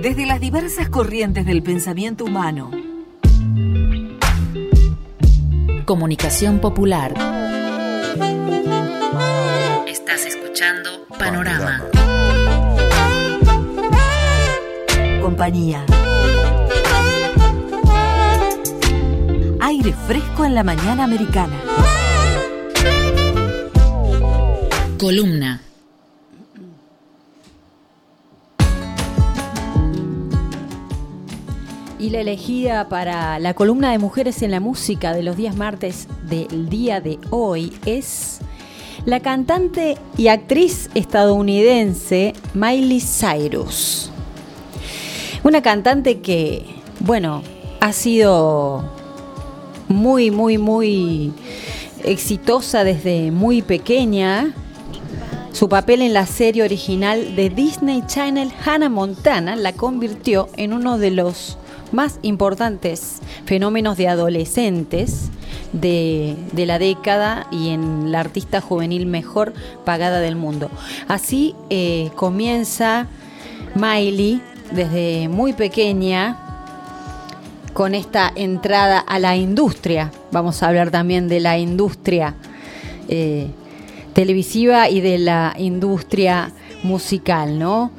desde las diversas corrientes del pensamiento humano. Comunicación popular. Estás escuchando Panorama. Compañía. Aire fresco en la mañana americana. Columna. Y la elegida para la columna de mujeres en la música de los días martes del día de hoy es la cantante y actriz estadounidense Miley Cyrus. Una cantante que, bueno, ha sido muy, muy, muy exitosa desde muy pequeña. Su papel en la serie original de Disney Channel Hannah Montana la convirtió en uno de los más importantes fenómenos de adolescentes de, la década y en la artista juvenil mejor pagada del mundo. Así eh, comienza Miley desde muy pequeña con esta entrada a la industria. Vamos a hablar también de la industria eh, televisiva y de la industria musical, ¿no?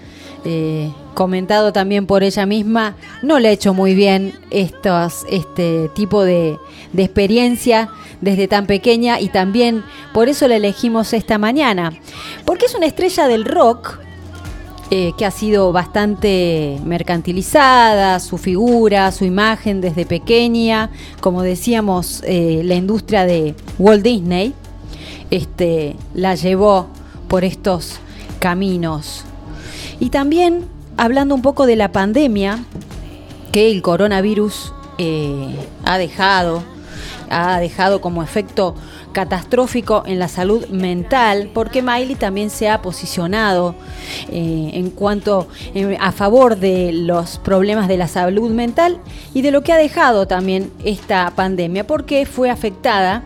Eh, comentado también por ella misma, no le ha hecho muy bien estos, este tipo de, experiencia desde tan pequeña y también por eso la elegimos esta mañana, porque es una estrella del rock eh, que ha sido bastante mercantilizada, su figura, su imagen desde pequeña, como decíamos, eh, la industria de Walt Disney este, la llevó por estos caminos. Y también hablando un poco de la pandemia que el coronavirus eh, ha dejado, ha dejado como efecto catastrófico en la salud mental, porque Miley también se ha posicionado eh, en cuanto eh, a favor de los problemas de la salud mental y de lo que ha dejado también esta pandemia, porque fue afectada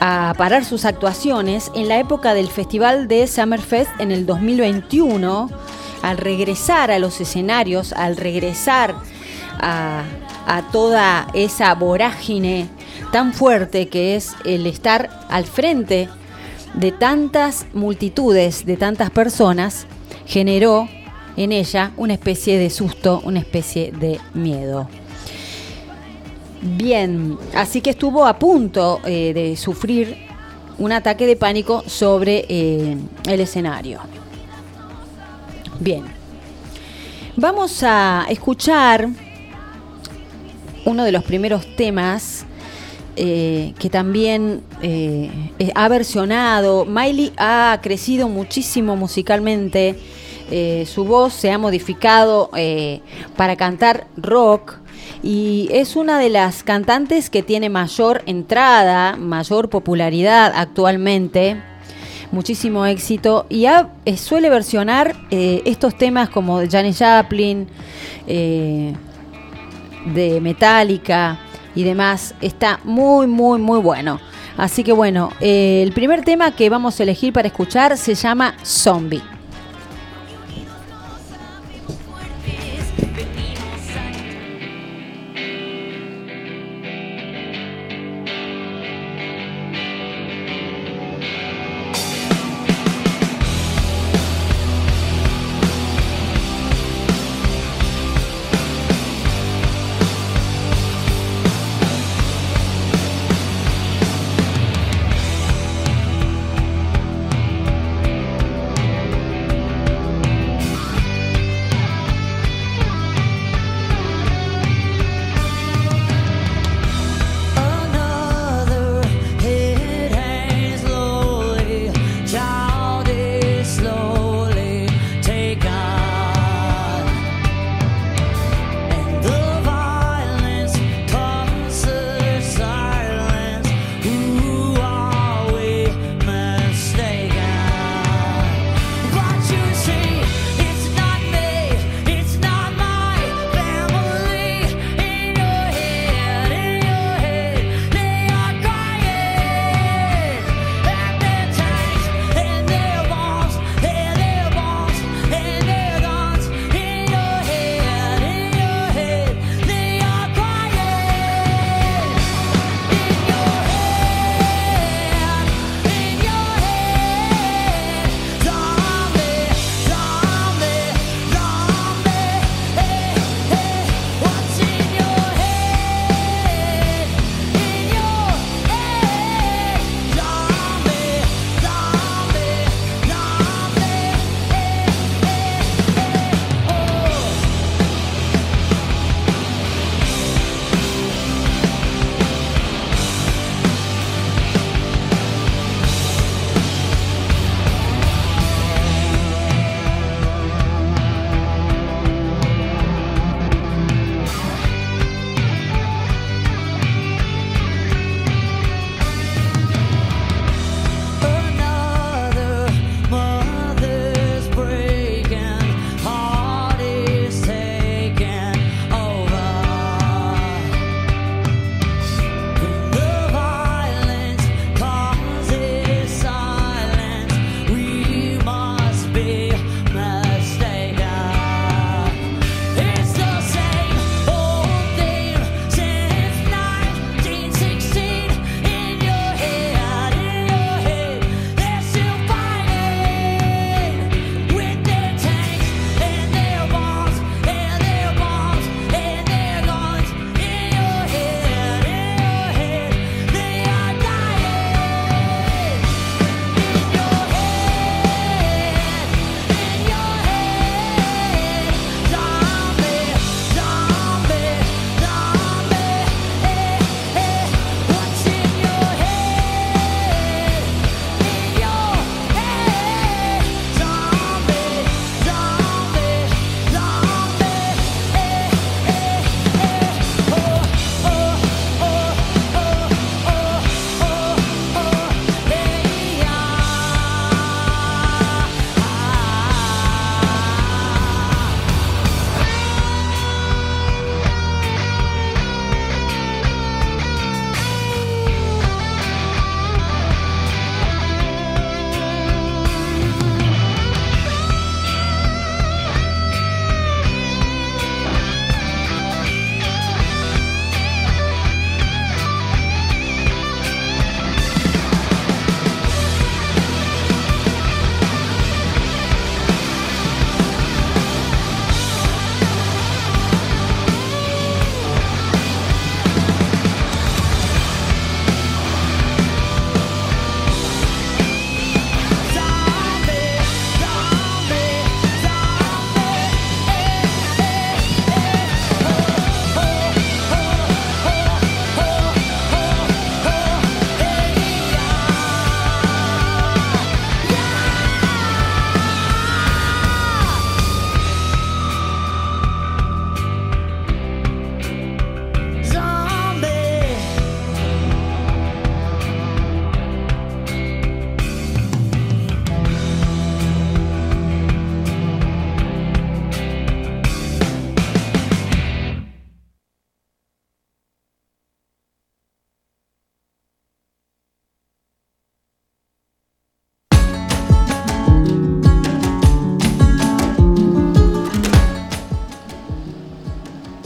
a parar sus actuaciones en la época del Festival de Summerfest en el 2021 al regresar a los escenarios, al regresar a, toda esa vorágine tan fuerte que es el estar al frente de tantas multitudes, de tantas personas, generó en ella una especie de susto, una especie de miedo. Bien, así que estuvo a punto eh, de sufrir un ataque de pánico sobre eh, el escenario. Bien. Vamos a escuchar uno de los primeros temas eh, que también eh, ha versionado. Miley ha crecido muchísimo musicalmente. Eh, su voz se ha modificado para cantar rock y es una de las cantantes que tiene mayor entrada, mayor popularidad actualmente muchísimo éxito y eh, suele versionar eh, estos temas como de Janis Joplin, eh, de Metallica y demás. Está muy, muy, muy bueno. Así que bueno, el primer tema que vamos a elegir para escuchar se llama Zombie.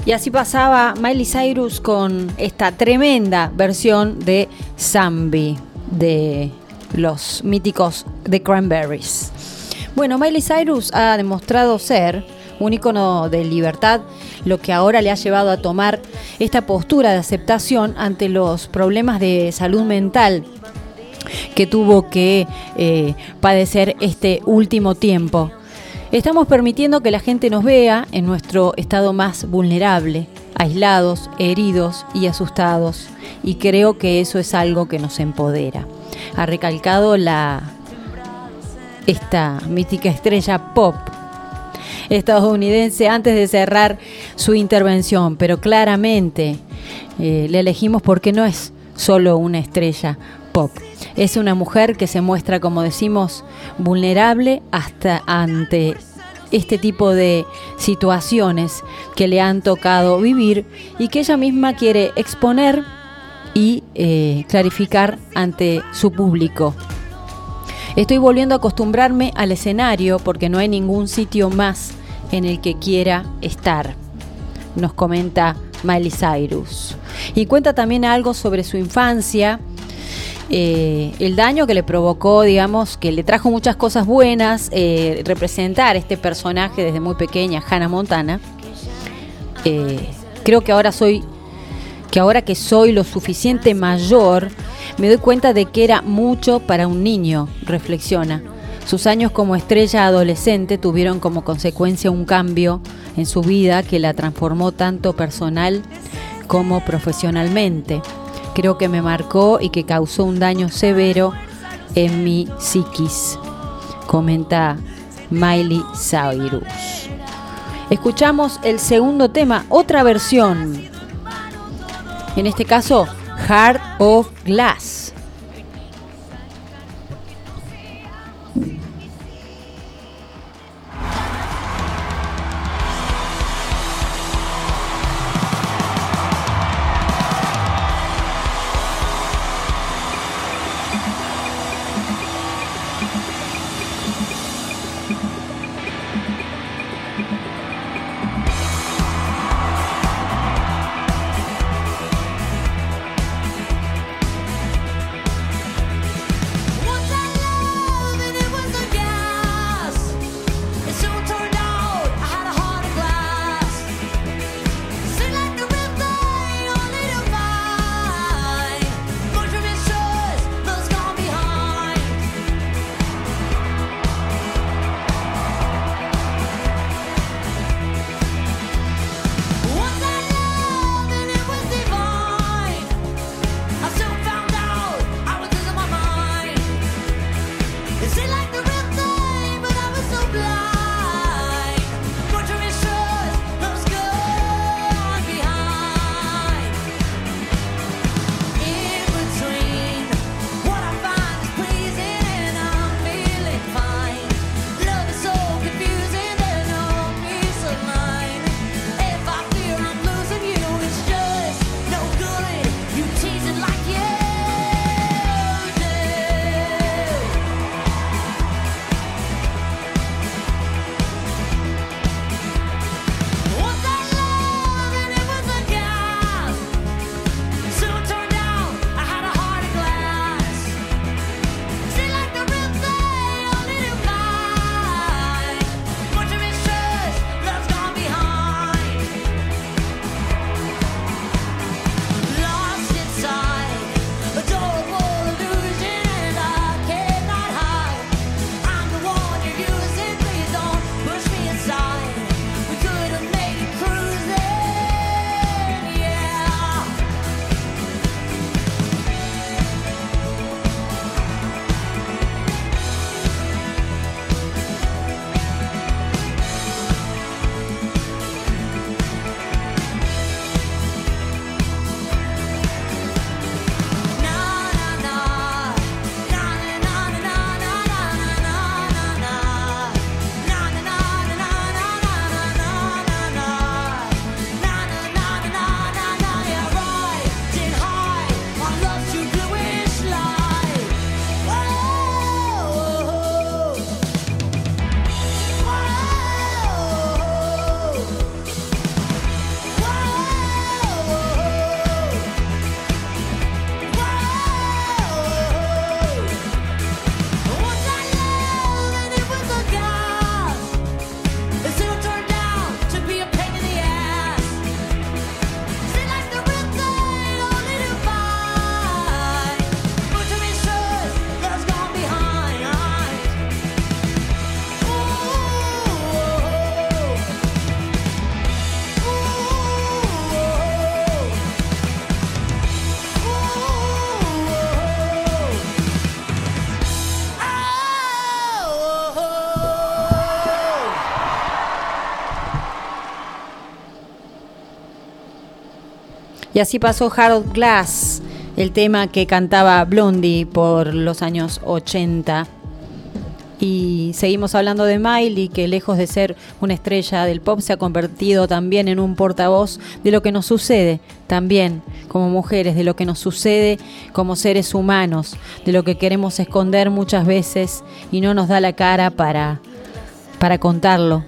Y así pasaba Miley Cyrus con esta tremenda versión de Zambi de los míticos The Cranberries. Bueno, Miley Cyrus ha demostrado ser un icono de libertad, lo que ahora le ha llevado a tomar esta postura de aceptación ante los problemas de salud mental que tuvo que eh, padecer este último tiempo. Estamos permitiendo que la gente nos vea en nuestro estado más vulnerable, aislados, heridos y asustados, y creo que eso es algo que nos empodera. Ha recalcado la esta mítica estrella pop estadounidense antes de cerrar su intervención, pero claramente eh, le elegimos porque no es solo una estrella pop. Es una mujer que se muestra, como decimos, vulnerable hasta ante este tipo de situaciones que le han tocado vivir y que ella misma quiere exponer y eh, clarificar ante su público. Estoy volviendo a acostumbrarme al escenario porque no hay ningún sitio más en el que quiera estar, nos comenta Miley Cyrus. Y cuenta también algo sobre su infancia, eh, el daño que le provocó, digamos, que le trajo muchas cosas buenas, eh, representar este personaje desde muy pequeña, Hannah Montana. Eh, creo que ahora soy, que ahora que soy lo suficiente mayor, me doy cuenta de que era mucho para un niño, reflexiona. Sus años como estrella adolescente tuvieron como consecuencia un cambio en su vida que la transformó tanto personal como profesionalmente. Creo que me marcó y que causó un daño severo en mi psiquis, comenta Miley Cyrus. Escuchamos el segundo tema, otra versión. En este caso, Heart of Glass. Y así pasó Harold Glass, el tema que cantaba Blondie por los años 80. Y seguimos hablando de Miley, que lejos de ser una estrella del pop, se ha convertido también en un portavoz de lo que nos sucede, también como mujeres, de lo que nos sucede como seres humanos, de lo que queremos esconder muchas veces y no nos da la cara para, para contarlo.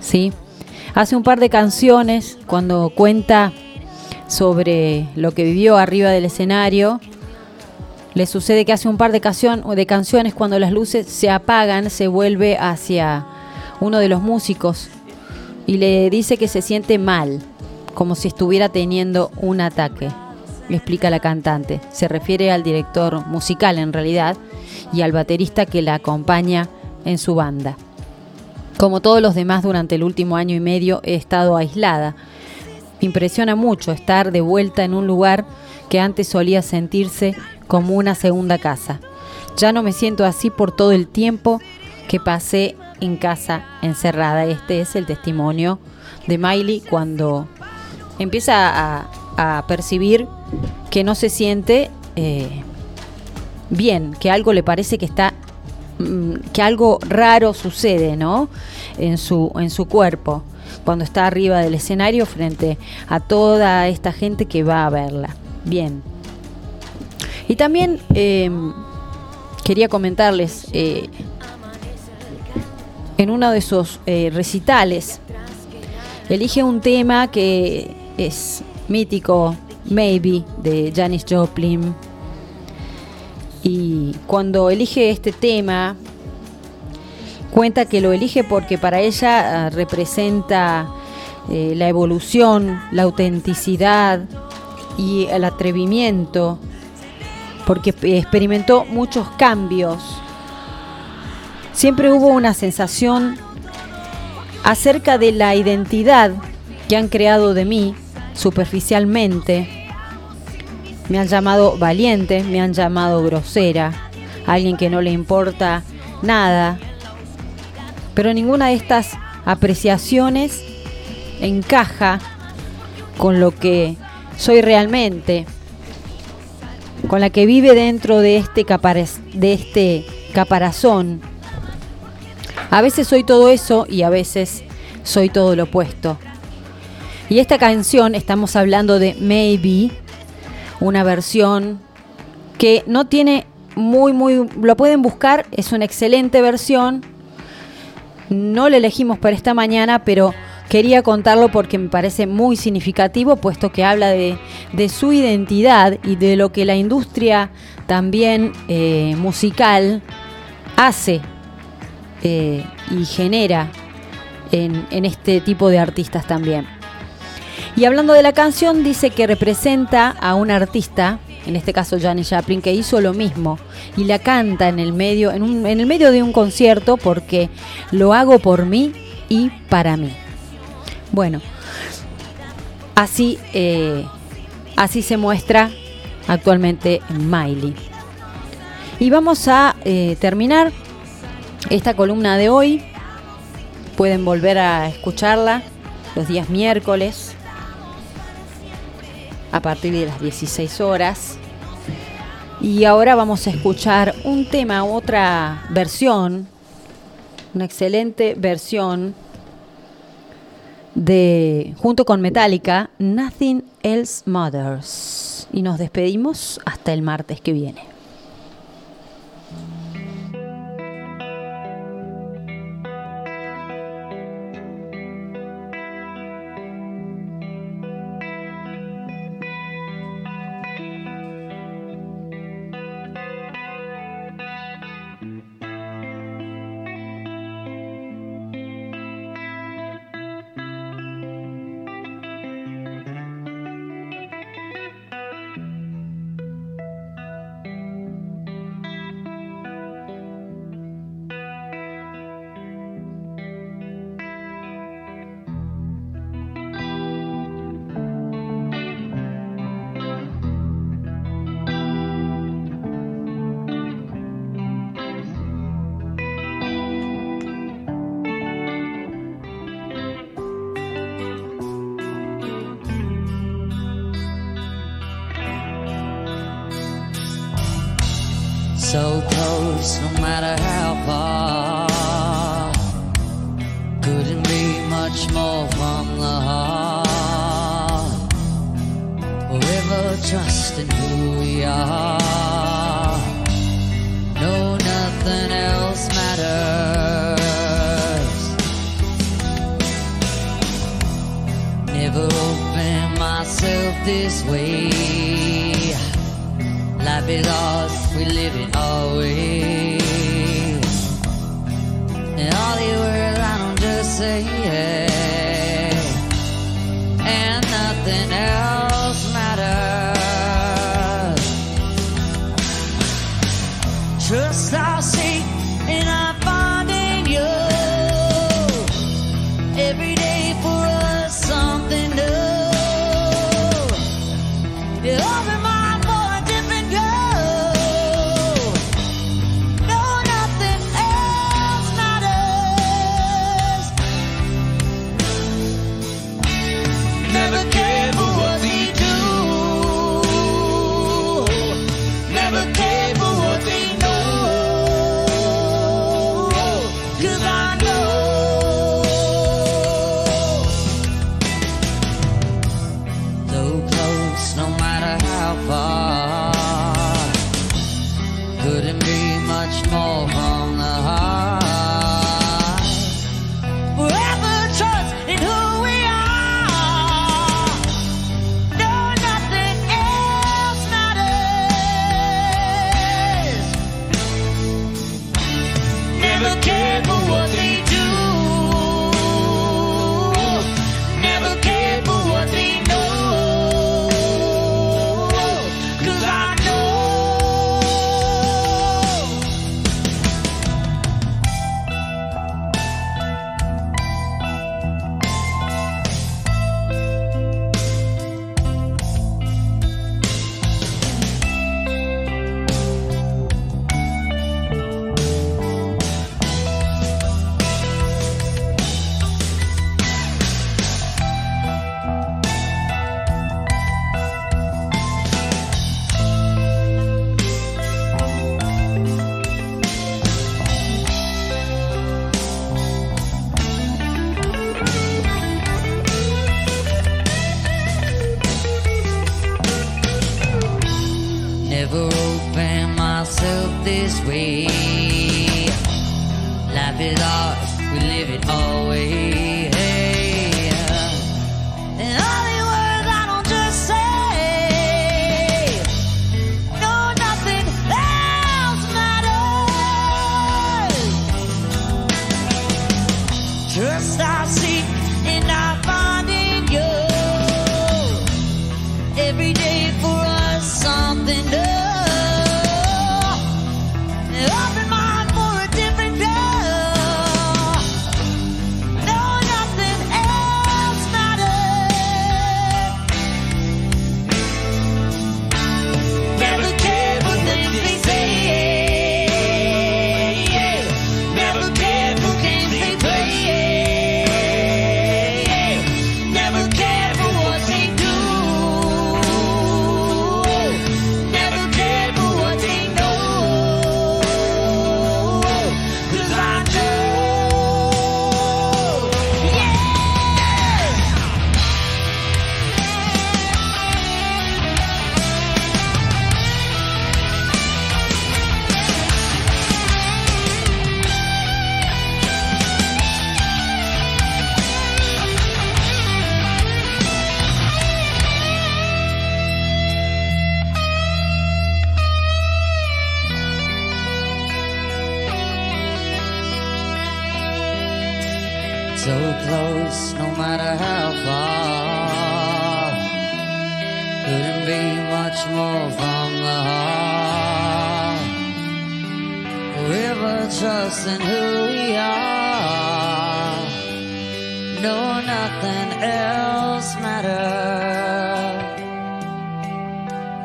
¿sí? Hace un par de canciones, cuando cuenta sobre lo que vivió arriba del escenario, le sucede que hace un par de, de canciones cuando las luces se apagan, se vuelve hacia uno de los músicos y le dice que se siente mal, como si estuviera teniendo un ataque. Le explica la cantante. Se refiere al director musical en realidad y al baterista que la acompaña en su banda. Como todos los demás durante el último año y medio he estado aislada. Me impresiona mucho estar de vuelta en un lugar que antes solía sentirse como una segunda casa. Ya no me siento así por todo el tiempo que pasé en casa encerrada. Este es el testimonio de Miley cuando empieza a, percibir que no se siente eh, bien, que algo le parece que está mm, que algo raro sucede, ¿no? En su en su cuerpo cuando está arriba del escenario frente a toda esta gente que va a verla. Bien, y también em, quería comentarles, eh, en uno de esos eh, recitales, elige un tema que es mítico, Maybe, de Janis Joplin. Y cuando elige este tema, cuenta que lo elige porque para ella ah, representa eh, la evolución, la autenticidad y el atrevimiento porque experimentó muchos cambios. Siempre hubo una sensación acerca de la identidad que han creado de mí superficialmente. Me han llamado valiente, me han llamado grosera, alguien que no le importa nada. Pero ninguna de estas apreciaciones encaja con lo que soy realmente con la que vive dentro de este, de este caparazón. A veces soy todo eso y a veces soy todo lo opuesto. Y esta canción, estamos hablando de Maybe, una versión que no tiene muy, muy, lo pueden buscar, es una excelente versión. No la elegimos para esta mañana, pero Quería contarlo porque me parece muy significativo, puesto que habla de, su identidad y de lo que la industria también eh, musical hace eh, y genera en, en este tipo de artistas también. Y hablando de la canción, dice que representa a un artista, en este caso Janis Joplin, que hizo lo mismo y la canta en el medio, en, un, en el medio de un concierto porque lo hago por mí y para mí. Bueno, así, eh, así se muestra actualmente Miley. Y vamos a eh, terminar esta columna de hoy. Pueden volver a escucharla los días miércoles a partir de las 16 horas. Y ahora vamos a escuchar un tema, otra versión, una excelente versión de junto con Metallica, Nothing Else Matters. Y nos despedimos hasta el martes que viene. no matter how far. Couldn't be much more from the heart. Forever trusting who we are. No, nothing else matters. Never open myself this way can't be. We live it always. And all the words I don't just say yeah. so close, no matter how far. Couldn't be much more from the heart. River trusting who we are. No, nothing else matters.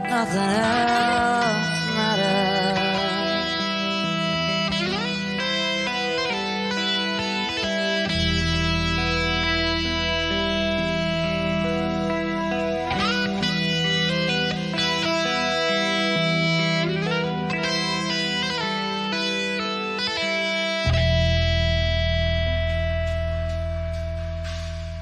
Nothing else.